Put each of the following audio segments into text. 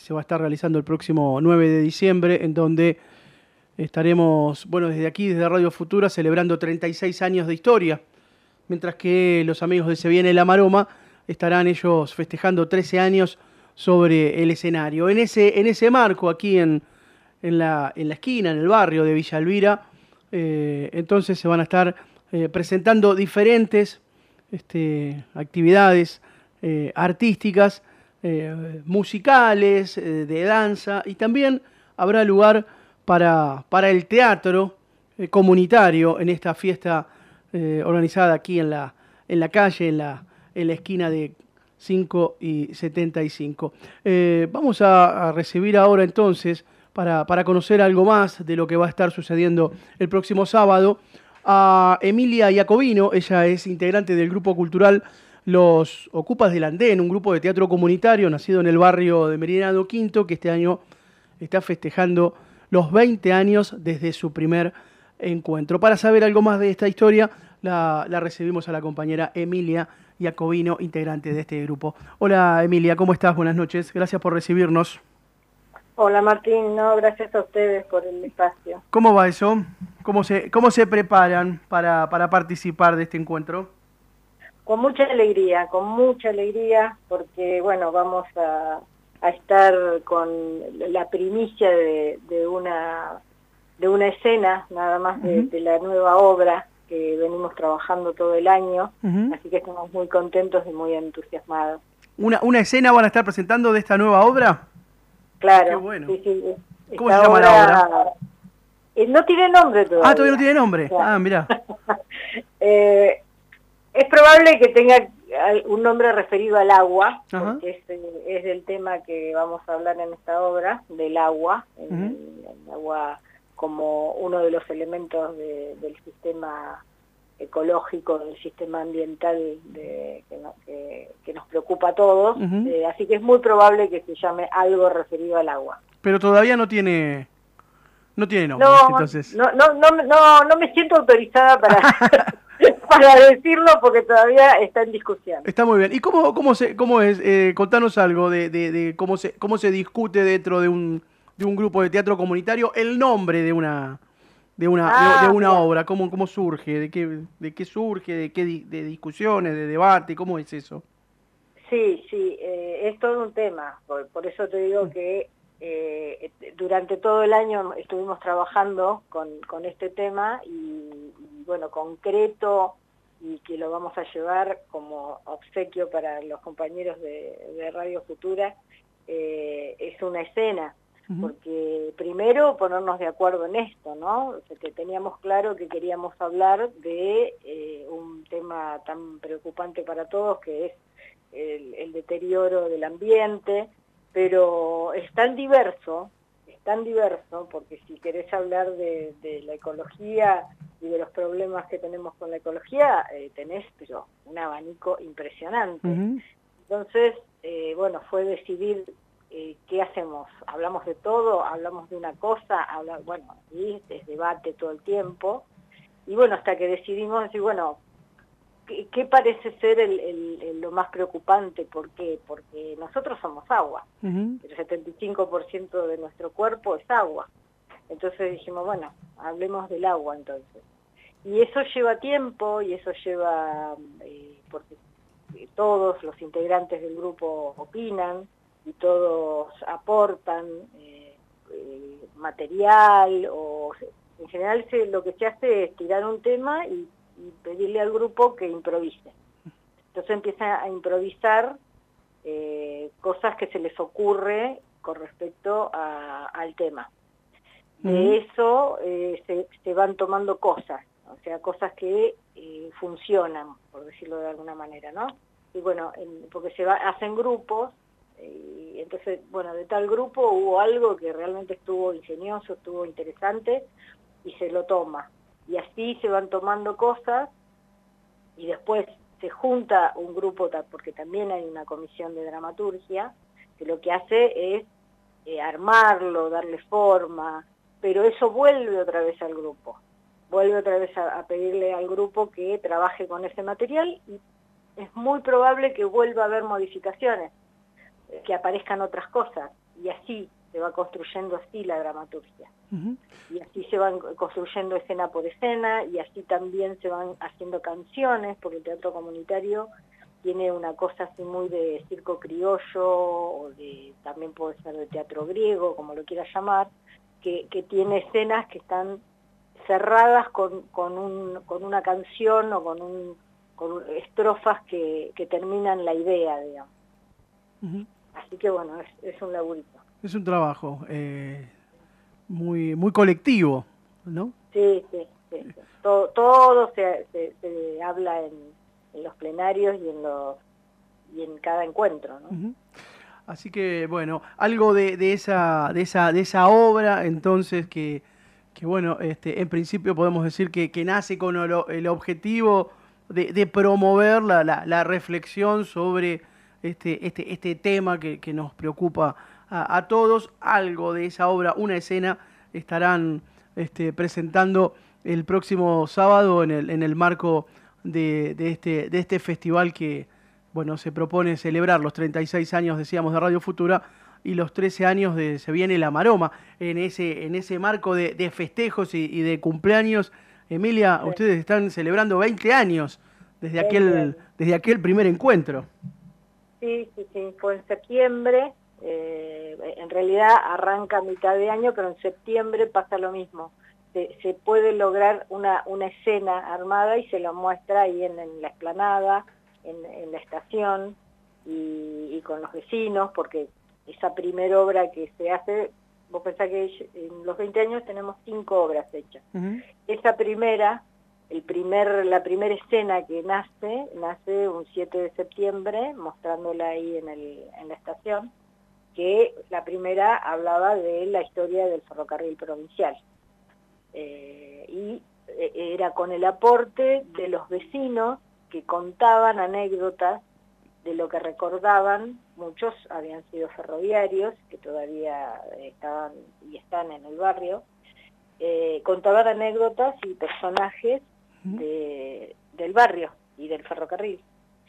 se va a estar realizando el próximo 9 de diciembre, en donde estaremos, bueno, desde aquí, desde Radio Futura, celebrando 36 años de historia, mientras que los amigos de Se Viene la Maroma estarán ellos festejando 13 años sobre el escenario. En ese, en ese marco, aquí en, en, la, en la esquina, en el barrio de Villa Elvira, eh, entonces se van a estar eh, presentando diferentes este, actividades eh, artísticas, musicales, de danza, y también habrá lugar para, para el teatro comunitario en esta fiesta organizada aquí en la, en la calle, en la, en la esquina de 5 y 75. vamos a recibir ahora entonces para, conocer algo más de lo que va a estar sucediendo el próximo sábado, a Emilia Iacobino, ella es integrante del grupo cultural Los Ocupas del Andén, un grupo de teatro comunitario nacido en el barrio de Meridiano Quinto, que este año está festejando los 20 años desde su primer encuentro. Para saber algo más de esta historia, la, la recibimos a la compañera Emilia Iacobino, integrante de este grupo. Hola Emilia, ¿cómo estás? Buenas noches, gracias por recibirnos. Hola Martín, no, gracias a ustedes por el espacio. ¿Cómo va eso? ¿Cómo se, cómo se preparan para, para participar de este encuentro? Con mucha alegría, con mucha alegría, porque bueno, vamos a, estar con la primicia de, una de una escena nada más de, la nueva obra que venimos trabajando todo el año, así que estamos muy contentos y muy entusiasmados. ¿Una, ¿Una escena van a estar presentando de esta nueva obra? Claro. bueno. ¿Cómo se llama la obra? Eh, no tiene nombre todavía. Ah, todavía no tiene nombre. Ah, mira. Eh, es probable que tenga un nombre referido al agua, porque es, eh, es, del tema que vamos a hablar en esta obra, del agua, el, agua como uno de los elementos del sistema ecológico, del sistema ambiental de, que, nos preocupa a todos, eh, así que es muy probable que se llame algo referido al agua. Pero todavía no tiene no tiene nombre, no, entonces. No, no, no, no, me siento autorizada para, para decirlo porque todavía está en discusión. Está muy bien. ¿Y cómo, cómo, se, cómo es? Eh, contanos algo de, de, de, cómo, se, cómo se discute dentro de un, de un grupo de teatro comunitario el nombre de una de una, de, ah, una obra? ¿Cómo, ¿Cómo surge? ¿De qué, de qué surge? ¿De qué de discusiones? ¿De debate? ¿Cómo es eso? Sí, sí, eh, es todo un tema. Por, eso te digo mm. que eh, durante todo el año estuvimos trabajando con, con este tema y, bueno, concreto y que lo vamos a llevar como obsequio para los compañeros de, Radio Futura, eh, es una escena porque primero ponernos de acuerdo en esto, ¿no? que teníamos claro que queríamos hablar de eh, un tema tan preocupante para todos que es el, deterioro del ambiente, pero es tan diverso, es tan diverso, porque si querés hablar de, la ecología y de los problemas que tenemos con la ecología, eh, tenés pero un abanico impresionante. Entonces, eh, bueno, fue decidir eh, ¿qué hacemos? ¿Hablamos de todo? ¿Hablamos de una cosa? Habla, bueno, y es debate todo el tiempo. Y bueno, hasta que decidimos decir, bueno, ¿qué, parece ser el, lo más preocupante? ¿Por qué? Porque nosotros somos agua. El 75% de nuestro cuerpo es agua. Entonces dijimos, bueno, hablemos del agua entonces. Y eso lleva tiempo y eso lleva, eh, porque todos los integrantes del grupo opinan, y todos aportan eh, eh, material o en general se, lo que se hace es tirar un tema y, pedirle al grupo que improvise. Entonces empieza a improvisar eh, cosas que se les ocurre con respecto al tema. De eso se, se, van tomando cosas, o sea, cosas que funcionan, por decirlo de alguna manera, ¿no? Y bueno, porque se va, hacen grupos y entonces, bueno, de tal grupo hubo algo que realmente estuvo ingenioso, estuvo interesante y se lo toma. Y así se van tomando cosas y después se junta un grupo, porque también hay una comisión de dramaturgia, que lo que hace es eh, armarlo, darle forma, pero eso vuelve otra vez al grupo. Vuelve otra vez a pedirle al grupo que trabaje con ese material y es muy probable que vuelva a haber modificaciones que aparezcan otras cosas, y así se va construyendo así la dramaturgia. Y así se van construyendo escena por escena, y así también se van haciendo canciones, porque el teatro comunitario tiene una cosa así muy de circo criollo, o de, también puede ser de teatro griego, como lo quieras llamar, que, que tiene escenas que están cerradas con, con, un, con una canción o con, un, con estrofas que, que terminan la idea, digamos. Así que bueno, es, es, un laburito. Es un trabajo eh, muy, muy colectivo, ¿no? Sí, sí, sí. Todo, todo se, se habla en en los plenarios y en los y en cada encuentro. ¿no? Así que bueno, algo de, de, esa, de, esa, de esa obra entonces que, que bueno, este, en principio podemos decir que, que nace con el, el objetivo de, de promover la, la, la, reflexión sobre este, este, este tema que, que nos preocupa a, a, todos. Algo de esa obra, una escena, estarán este, presentando el próximo sábado en el, en el marco de, de, este, de este festival que bueno, se propone celebrar los 36 años, decíamos, de Radio Futura y los 13 años de Se viene la Maroma. En ese, en ese marco de, de festejos y, y, de cumpleaños, Emilia, sí. ustedes están celebrando 20 años desde aquel, desde aquel primer encuentro. Sí, sí, sí, fue en septiembre. Eh, en realidad arranca a mitad de año, pero en septiembre pasa lo mismo se, se, puede lograr una, una escena armada y se lo muestra ahí en, en la explanada, en, en la estación y, y, con los vecinos, porque esa primera obra que se hace, vos pensás que en los 20 años tenemos cinco obras hechas. Uh -huh. Esa primera, el primer, la primera escena que nace, nace un 7 de septiembre, mostrándola ahí en, el, en la estación, que la primera hablaba de la historia del ferrocarril provincial. Eh, y eh, era con el aporte de los vecinos que contaban anécdotas de lo que recordaban, muchos habían sido ferroviarios, que todavía estaban y están en el barrio, eh, contaban anécdotas y personajes de, del barrio y del ferrocarril.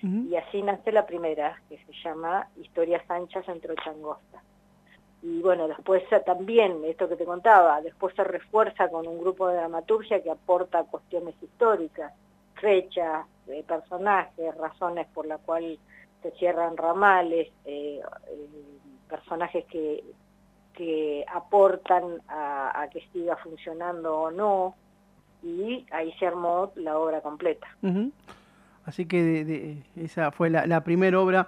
Uh -huh. Y así nace la primera, que se llama Historias anchas entre Changosta y bueno, después también, esto que te contaba, después se refuerza con un grupo de dramaturgia que aporta cuestiones históricas, fechas, eh, personajes, razones por las cuales se cierran ramales, eh, eh, personajes que, que aportan a, a, que siga funcionando o no, y ahí se armó la obra completa. Uh -huh. Así que de, esa fue la, primera obra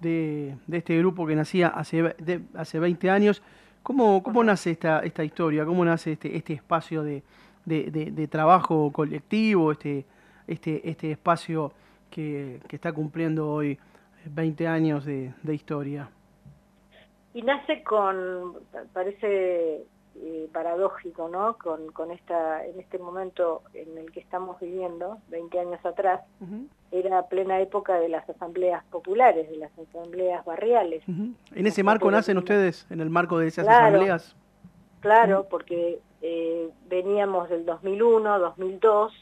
de, este grupo que nacía hace, hace 20 años. ¿Cómo, nace esta, esta historia? ¿Cómo nace este, este espacio de, trabajo colectivo, este, este, este espacio que, que, está cumpliendo hoy 20 años de, historia? Y nace con, parece eh, paradójico, ¿no? Con, con esta, en este momento en el que estamos viviendo, 20 años atrás, uh -huh. era plena época de las asambleas populares, de las asambleas barriales. Uh -huh. ¿En ese marco nacen ustedes, en el marco de esas claro, asambleas? Claro, uh -huh. porque eh, veníamos del 2001, 2002,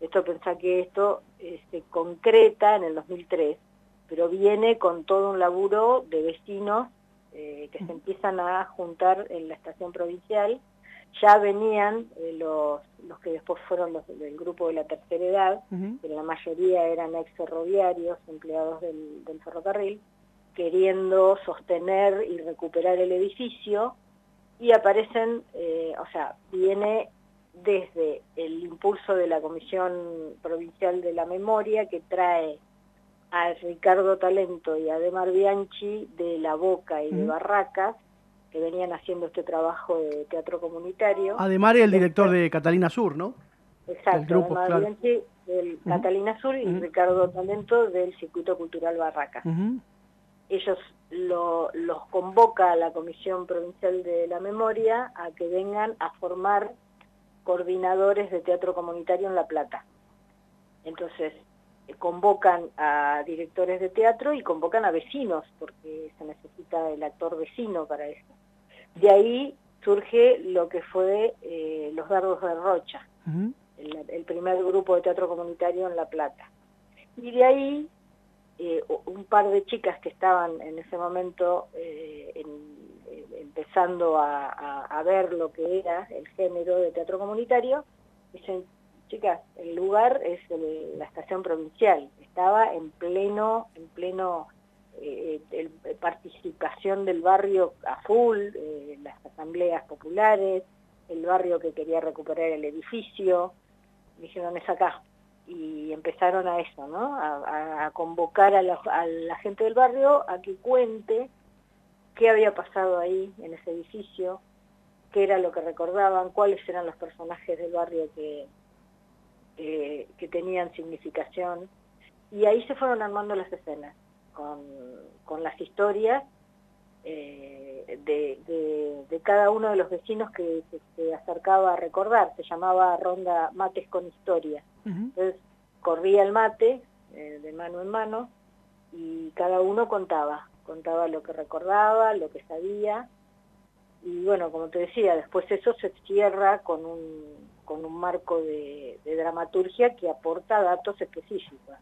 esto pensá que esto eh, se concreta en el 2003, pero viene con todo un laburo de vecinos eh, que se empiezan a juntar en la estación provincial. Ya venían eh, los, los que después fueron los del grupo de la tercera edad, uh -huh. pero la mayoría eran ex ferroviarios, empleados del, del ferrocarril, queriendo sostener y recuperar el edificio, y aparecen, eh, o sea, viene desde el impulso de la Comisión Provincial de la Memoria, que trae a Ricardo Talento y a Demar Bianchi de La Boca y de Barracas, que venían haciendo este trabajo de teatro comunitario. Ademar el director de Catalina Sur, ¿no? Exacto, grupo, Ademar claro. Bianchi del uh -huh. Catalina Sur y uh -huh. Ricardo Talento del Circuito Cultural Barracas. Uh -huh. Ellos lo, los convoca a la Comisión Provincial de la Memoria a que vengan a formar coordinadores de teatro comunitario en La Plata. Entonces, convocan a directores de teatro y convocan a vecinos, porque se necesita el actor vecino para eso. De ahí surge lo que fue eh, Los Dardos de Rocha, uh -huh. el, el, primer grupo de teatro comunitario en La Plata. Y de ahí eh, un par de chicas que estaban en ese momento eh, empezando a, ver lo que era el género de teatro comunitario, dicen, chicas, el lugar es la estación provincial, estaba en pleno, en pleno eh, participación del barrio a full, las asambleas populares, el barrio que quería recuperar el edificio, dijeron es acá, y empezaron a eso, ¿no? A, convocar a la, gente del barrio a que cuente qué había pasado ahí en ese edificio, qué era lo que recordaban, cuáles eran los personajes del barrio que, que, tenían significación. Y ahí se fueron armando las escenas, con, con las historias eh, de, de, cada uno de los vecinos que se, acercaba a recordar. Se llamaba Ronda Mates con Historia. Entonces corría el mate eh, de mano en mano y cada uno contaba, contaba lo que recordaba, lo que sabía. Y bueno, como te decía, después eso se cierra con un, con un marco de, dramaturgia que aporta datos específicos.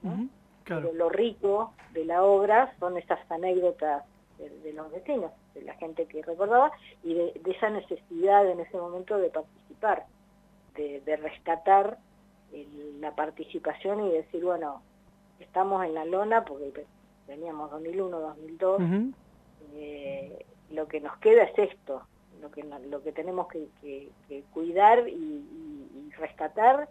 Pero lo rico de la obra son esas anécdotas de, los vecinos, de la gente que recordaba y de, esa necesidad en ese momento de participar, de, de rescatar la participación y decir, bueno, estamos en la lona porque teníamos 2001, 2002, eh, lo que nos queda es esto, lo que, lo que tenemos que, cuidar y, rescatar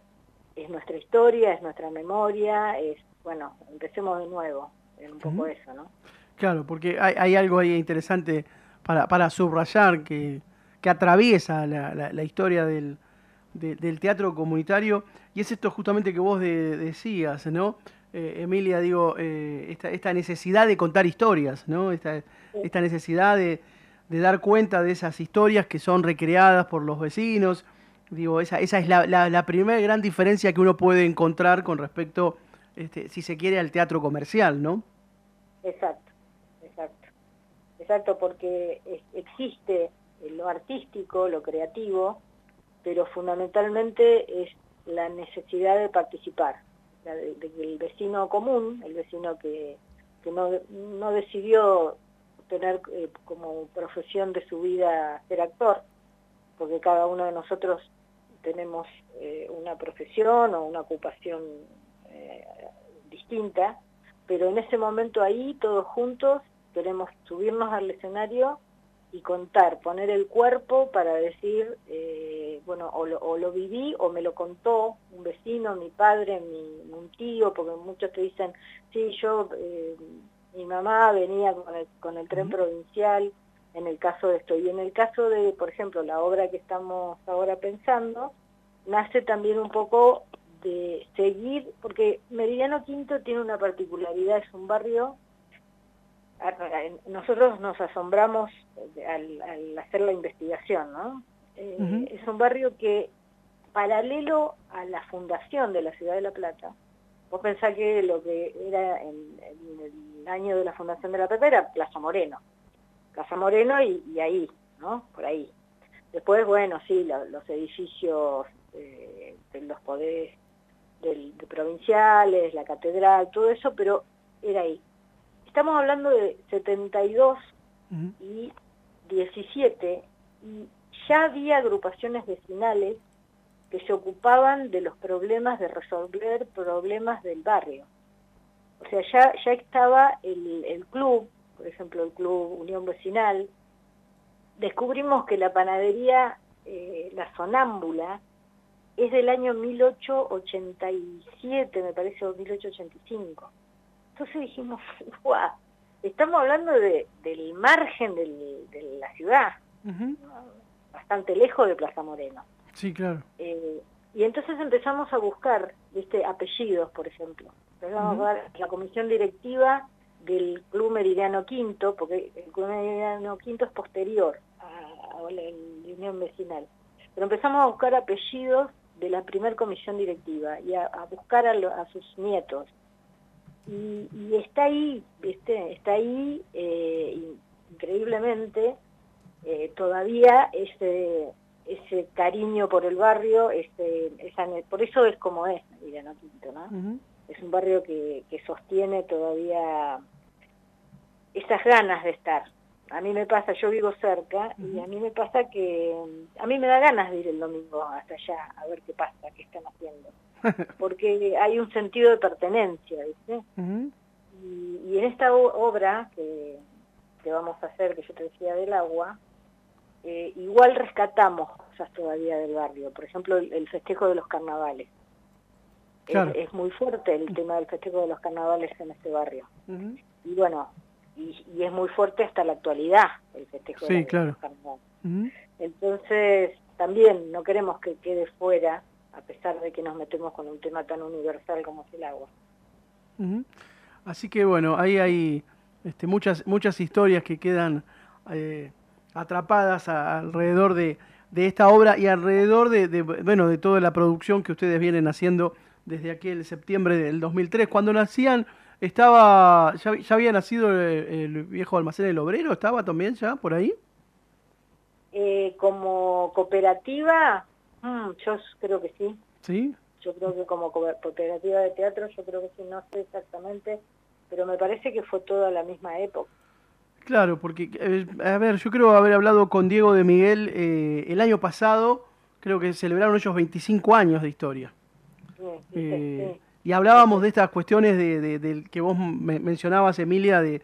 es nuestra historia, es nuestra memoria, es, bueno, empecemos de nuevo, es un poco eso, ¿no? Claro, porque hay, hay algo ahí interesante para, para subrayar que, que atraviesa la, la historia del, del teatro comunitario, y es esto justamente que vos decías, ¿no? Eh, Emilia, digo, eh, esta, necesidad de contar historias, ¿no? Esta, esta necesidad de, dar cuenta de esas historias que son recreadas por los vecinos. Digo, esa, esa es la, la, primera gran diferencia que uno puede encontrar con respecto, este, si se quiere, al teatro comercial, ¿no? Exacto, exacto. Exacto, porque existe lo artístico, lo creativo, pero fundamentalmente es la necesidad de participar, de, que el vecino común, el vecino que, no, decidió tener eh, como profesión de su vida ser actor, porque cada uno de nosotros tenemos eh, una profesión o una ocupación eh, distinta, pero en ese momento ahí todos juntos queremos subirnos al escenario y contar, poner el cuerpo para decir, eh, bueno, o lo, viví o me lo contó un vecino, mi padre, mi, un tío, porque muchos te dicen, sí, yo, eh, mi mamá venía con el, con el tren provincial, en el caso de esto. Y en el caso de, por ejemplo, la obra que estamos ahora pensando, nace también un poco de seguir, porque Meridiano Quinto tiene una particularidad, es un barrio nosotros nos asombramos al, hacer la investigación, ¿no? Eh, es un barrio que, paralelo a la fundación de la ciudad de La Plata, vos pensás que lo que era en, el año de la fundación de La Plata era Plaza Moreno, Plaza Moreno y, ahí, ¿no? Por ahí. Después, bueno, sí, los edificios eh, de los poderes del, de provinciales, la catedral, todo eso, pero era ahí. Estamos hablando de 72 y 17 y ya había agrupaciones vecinales que se ocupaban de los problemas, de resolver problemas del barrio. O sea, ya, ya estaba el, club, por ejemplo, el club Unión Vecinal. Descubrimos que la panadería eh, La Sonámbula es del año 1887, me parece, o 1885 entonces dijimos, ¡guau! Estamos hablando de, del margen de la ciudad, bastante lejos de Plaza Moreno. Sí, claro. Eh, y entonces empezamos a buscar este apellidos, por ejemplo. Empezamos a ver la comisión directiva del Club Meridiano Quinto, porque el Club Meridiano Quinto es posterior a, la, Unión Vecinal. Pero empezamos a buscar apellidos de la primer comisión directiva y a, buscar a sus nietos y, está ahí. Está ahí eh, increíblemente eh, todavía ese ese cariño por el barrio, ese, esa, por eso es como es Miriam Quinto, ¿no? es un barrio que, que sostiene todavía esas ganas de estar. A mí me pasa, yo vivo cerca y a mí me pasa que a mí me da ganas de ir el domingo hasta allá a ver qué pasa, qué están haciendo. Porque hay un sentido de pertenencia, ¿viste? y, en esta obra que, que, vamos a hacer, que yo te decía del agua, eh, igual rescatamos cosas todavía del barrio. Por ejemplo, el, festejo de los carnavales. Es, muy fuerte el tema del festejo de los carnavales en este barrio. Y bueno, y, es muy fuerte hasta la actualidad el festejo de, los carnavales. Entonces, también no queremos que quede fuera, a pesar de que nos metemos con un tema tan universal como es el agua. Así que bueno, ahí hay este, muchas, muchas historias que quedan eh, atrapadas alrededor de, esta obra y alrededor de, bueno, de toda la producción que ustedes vienen haciendo desde aquel septiembre del 2003. Cuando nacían, estaba ya, había nacido el, viejo almacén El Obrero, ¿estaba también ya por ahí? Eh, como cooperativa, mm, yo creo que sí. ¿Sí? Yo creo que como cooperativa de teatro, yo creo que sí, no sé exactamente, pero me parece que fue toda la misma época. Claro, porque, eh, a ver, yo creo haber hablado con Diego de Miguel eh, el año pasado, creo que celebraron ellos 25 años de historia. Eh, y hablábamos de estas cuestiones de, que vos mencionabas, Emilia, de,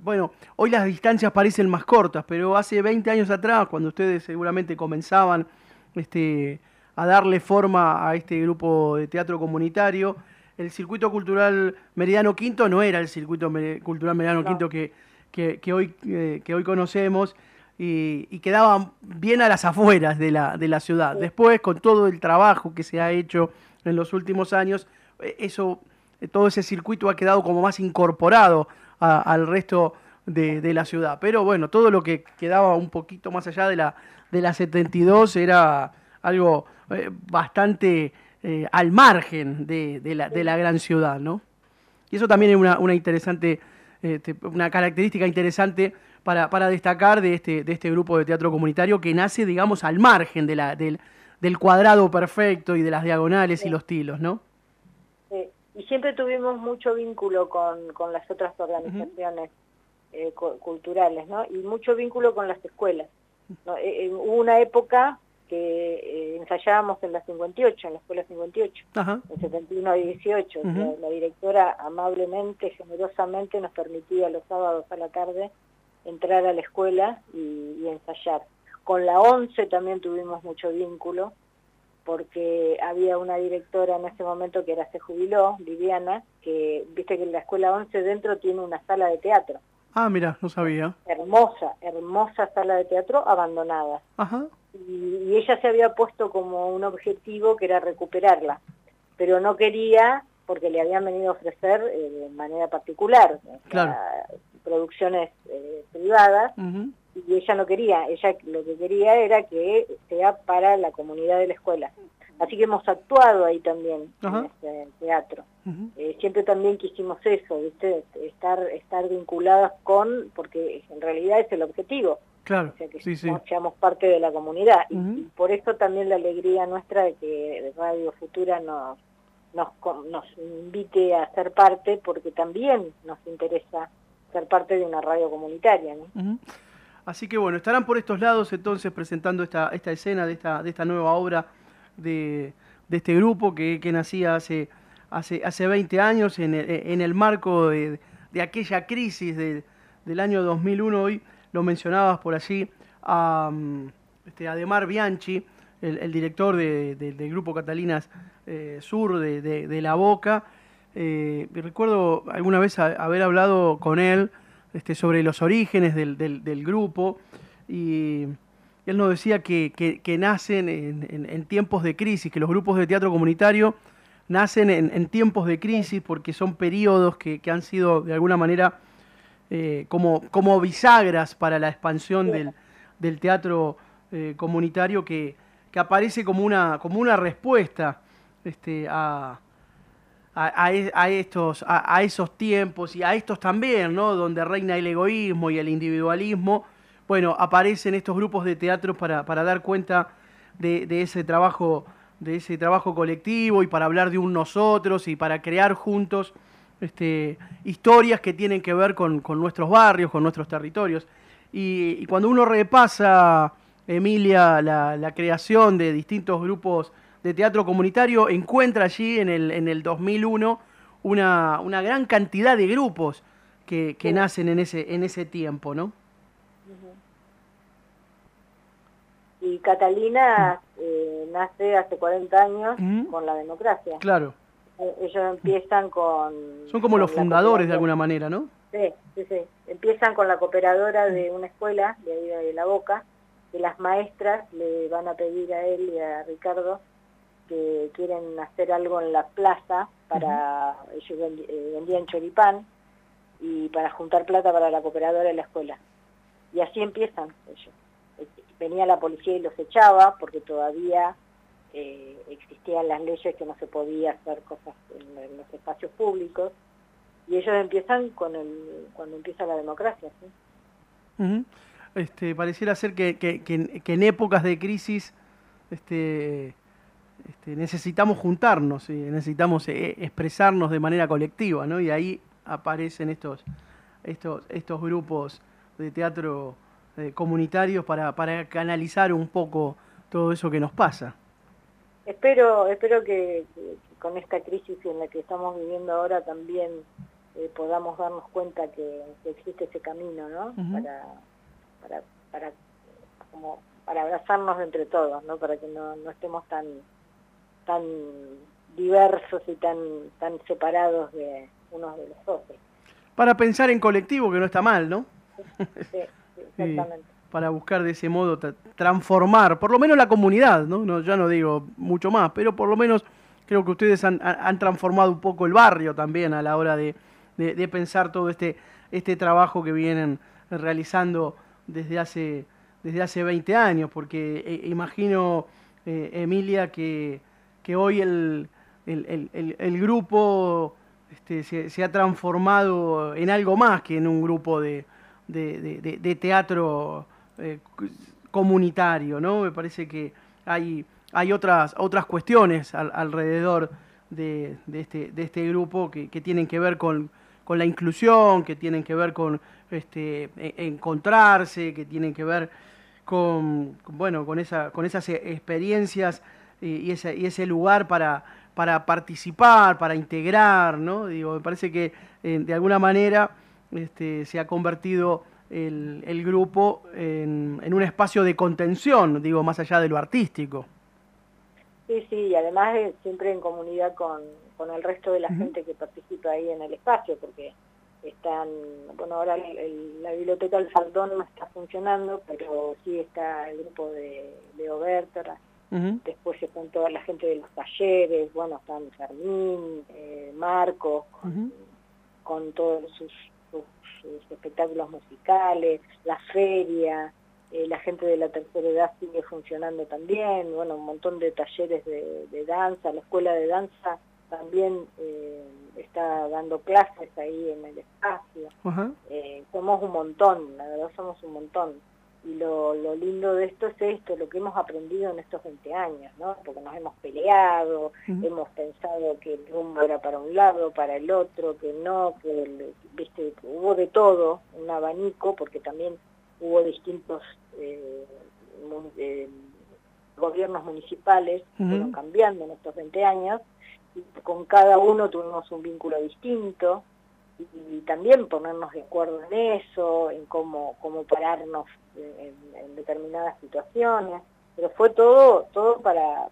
bueno, hoy las distancias parecen más cortas, pero hace 20 años atrás, cuando ustedes seguramente comenzaban este, a darle forma a este grupo de teatro comunitario, el circuito cultural Meridiano Quinto no era el circuito cultural Meridiano Quinto que que, hoy, eh, que hoy conocemos y, quedaban bien a las afueras de la, de la ciudad. Después, con todo el trabajo que se ha hecho en los últimos años, eh, eso, eh, todo ese circuito ha quedado como más incorporado al resto de, la ciudad. Pero bueno, todo lo que quedaba un poquito más allá de la, de la 72 era algo bastante al margen de, la, de la gran ciudad, ¿no? Y eso también es una, una interesante este, una característica interesante para, para, destacar de este, de este grupo de teatro comunitario que nace, digamos, al margen de la, del, del cuadrado perfecto y de las diagonales y los tilos, ¿no? Sí. Y siempre tuvimos mucho vínculo con, con las otras organizaciones eh, culturales, ¿no? Y mucho vínculo con las escuelas. ¿no? Eh, eh, hubo una época que eh, ensayábamos en la 58, en la escuela 58, en 71 y 18. la, directora amablemente, generosamente nos permitía los sábados a la tarde entrar a la escuela y, ensayar. Con la 11 también tuvimos mucho vínculo, porque había una directora en ese momento que era se jubiló, Viviana, que viste que la escuela 11 dentro tiene una sala de teatro. Ah, mira, no sabía. Hermosa, hermosa sala de teatro abandonada. Ajá y, ella se había puesto como un objetivo que era recuperarla, pero no quería porque le habían venido a ofrecer eh, de manera particular producciones eh, privadas y ella no quería, ella lo que quería era que sea para la comunidad de la escuela. Así que hemos actuado ahí también en este teatro. Eh, siempre también quisimos eso, ¿viste? estar estar vinculadas con, porque en realidad es el objetivo, Claro, o sea que seamos parte de la comunidad. y, por eso también la alegría nuestra de que Radio Futura nos, nos, nos invite a ser parte, porque también nos interesa ser parte de una radio comunitaria. Así que bueno, estarán por estos lados entonces presentando esta, esta escena de esta, de esta nueva obra de, de este grupo que, que nacía hace, hace, hace 20 años en el, en el marco de, de aquella crisis de, del año 2001 hoy lo mencionabas por allí, a este, Ademar Bianchi, el, director del grupo Catalinas eh, Sur de, La Boca. Eh, recuerdo alguna vez haber hablado con él este, sobre los orígenes del, grupo y él nos decía que, nacen en, tiempos de crisis, que los grupos de teatro comunitario nacen en, tiempos de crisis porque son periodos que, que han sido de alguna manera eh, como, como bisagras para la expansión del, del teatro eh, comunitario que, que, aparece como una, como una respuesta este, a, a, a, estos, a, esos tiempos y a estos también, ¿no? donde reina el egoísmo y el individualismo. Bueno, aparecen estos grupos de teatro para, para dar cuenta de, de ese trabajo de ese trabajo colectivo y para hablar de un nosotros y para crear juntos este, historias que tienen que ver con, nuestros barrios, con nuestros territorios. Y, cuando uno repasa, Emilia, la, creación de distintos grupos de teatro comunitario, encuentra allí en el, en el 2001 una, una gran cantidad de grupos que, nacen en ese, en ese tiempo, ¿no? Y Catalina eh, nace hace 40 años con la democracia. Claro. Eh, ellos empiezan con... Son como los fundadores de alguna manera, ¿no? Sí, sí, sí. Empiezan con la cooperadora de una escuela, de ahí de La Boca, que las maestras le van a pedir a él y a Ricardo que quieren hacer algo en la plaza para... Ellos eh, vendían choripán y para juntar plata para la cooperadora de la escuela. Y así empiezan ellos. Venía la policía y los echaba porque todavía eh, existían las leyes que no se podía hacer cosas en, los espacios públicos. Y ellos empiezan con el cuando empieza la democracia este pareciera ser que, que, que, en épocas de crisis este, este necesitamos juntarnos y necesitamos eh, expresarnos de manera colectiva no y ahí aparecen estos estos estos grupos de teatro eh, comunitarios para, para canalizar un poco todo eso que nos pasa. Espero, espero que, con esta crisis en la que estamos viviendo ahora también eh, podamos darnos cuenta que, existe ese camino, ¿no? para, para, para, como, para abrazarnos entre todos, ¿no? Para que no, no estemos tan, tan diversos y tan, tan separados de unos de los otros. Para pensar en colectivo, que no está mal, ¿no? Sí. para buscar de ese modo transformar, por lo menos la comunidad, ¿no? Ya no digo mucho más, pero por lo menos creo que ustedes han, transformado un poco el barrio también a la hora de, pensar todo este, este trabajo que vienen realizando desde hace, desde hace 20 años, porque eh, imagino, eh, Emilia, que, que hoy el, el, grupo este, se ha transformado en algo más que en un grupo de de, teatro eh, comunitario, ¿no? Me parece que hay, hay otras, otras cuestiones alrededor de, este, de este grupo que, tienen que ver con, la inclusión, que tienen que ver con este, e, encontrarse, que tienen que ver con, bueno, con, esa, con esas experiencias y, ese, y ese lugar para, para participar, para integrar, ¿no? Digo, me parece que eh, de alguna manera este, se ha convertido el, grupo en, un espacio de contención, digo, más allá de lo artístico. Sí, sí, y además siempre en comunidad con, el resto de la gente que participa ahí en el espacio, porque están, bueno, ahora la biblioteca del Faldón no está funcionando, pero sí está el grupo de, de Oberter, después están toda la gente de los talleres, bueno, están Fermín, eh, Marcos, con todos sus espectáculos musicales, la feria, eh, la gente de la tercera edad sigue funcionando también, bueno, un montón de talleres de, danza, la escuela de danza también eh, está dando clases ahí en el espacio. Eh, somos un montón, la verdad somos un montón. Y lo, lo, lindo de esto es esto, lo que hemos aprendido en estos 20 años, ¿no? Porque nos hemos peleado, hemos pensado que el rumbo era para un lado, para el otro, que no, que, viste, hubo de todo, un abanico, porque también hubo distintos eh, eh, gobiernos municipales que fueron cambiando en estos 20 años, y con cada uno tuvimos un vínculo distinto, y también ponernos de acuerdo en eso, en cómo, cómo pararnos en, determinadas situaciones, pero fue todo, todo para,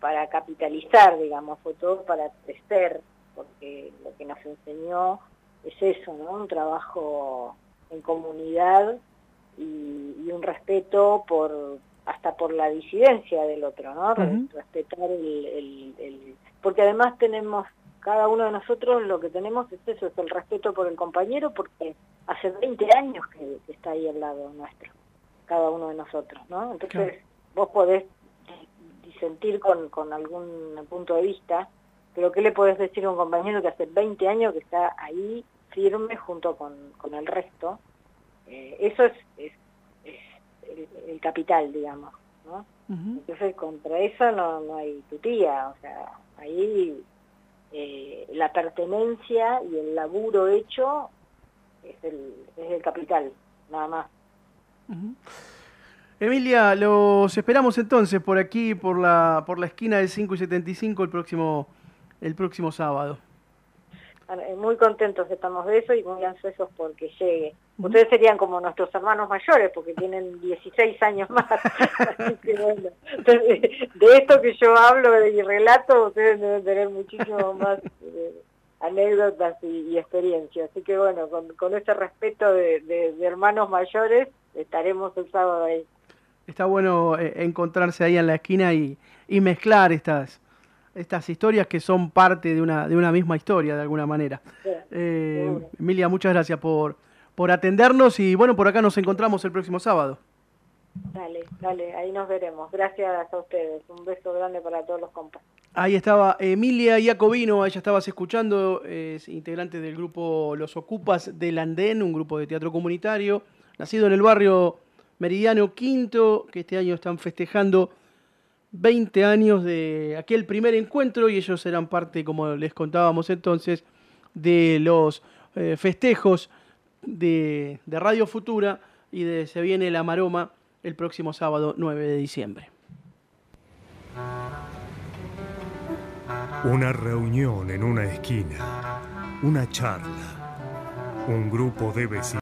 para capitalizar, digamos, fue todo para crecer, porque lo que nos enseñó es eso, ¿no? Un trabajo en comunidad y, un respeto por hasta por la disidencia del otro, ¿no? Respetar el, el, Porque además tenemos cada uno de nosotros lo que tenemos es eso, es el respeto por el compañero, porque hace 20 años que, está ahí al lado nuestro, cada uno de nosotros, ¿no? Entonces vos podés disentir con, con algún punto de vista, pero ¿qué le podés decir a un compañero que hace 20 años que está ahí firme junto con, con el resto? Eh, eso es, es, el, capital, digamos. ¿no? Entonces contra eso no, no hay tutía, o sea, ahí eh, la pertenencia y el laburo hecho es el, es el capital, nada más. Emilia, los esperamos entonces por aquí, por la, por la esquina del 5 y 75 el próximo, el próximo sábado. Eh, muy contentos estamos de eso y muy ansiosos porque llegue. Ustedes serían como nuestros hermanos mayores porque tienen 16 años más. de esto que yo hablo y relato, ustedes deben tener muchísimo más eh, anécdotas y, experiencias. Así que bueno, con, con ese respeto de, hermanos mayores, estaremos el sábado ahí. Está bueno eh, encontrarse ahí en la esquina y, y mezclar estas estas historias que son parte de una, de una misma historia de alguna manera. Eh, Emilia, muchas gracias por, por atendernos y bueno, por acá nos encontramos el próximo sábado. Dale, dale, ahí nos veremos. Gracias a ustedes. Un beso grande para todos los compas. Ahí estaba Emilia Iacobino, ella estabas escuchando, es integrante del grupo Los Ocupas del Andén, un grupo de teatro comunitario, nacido en el barrio Meridiano Quinto, que este año están festejando 20 años de aquel primer encuentro y ellos serán parte, como les contábamos entonces, de los eh, festejos de, de, Radio Futura y de Se viene la Maroma el próximo sábado 9 de diciembre. Una reunión en una esquina, una charla, un grupo de vecinos.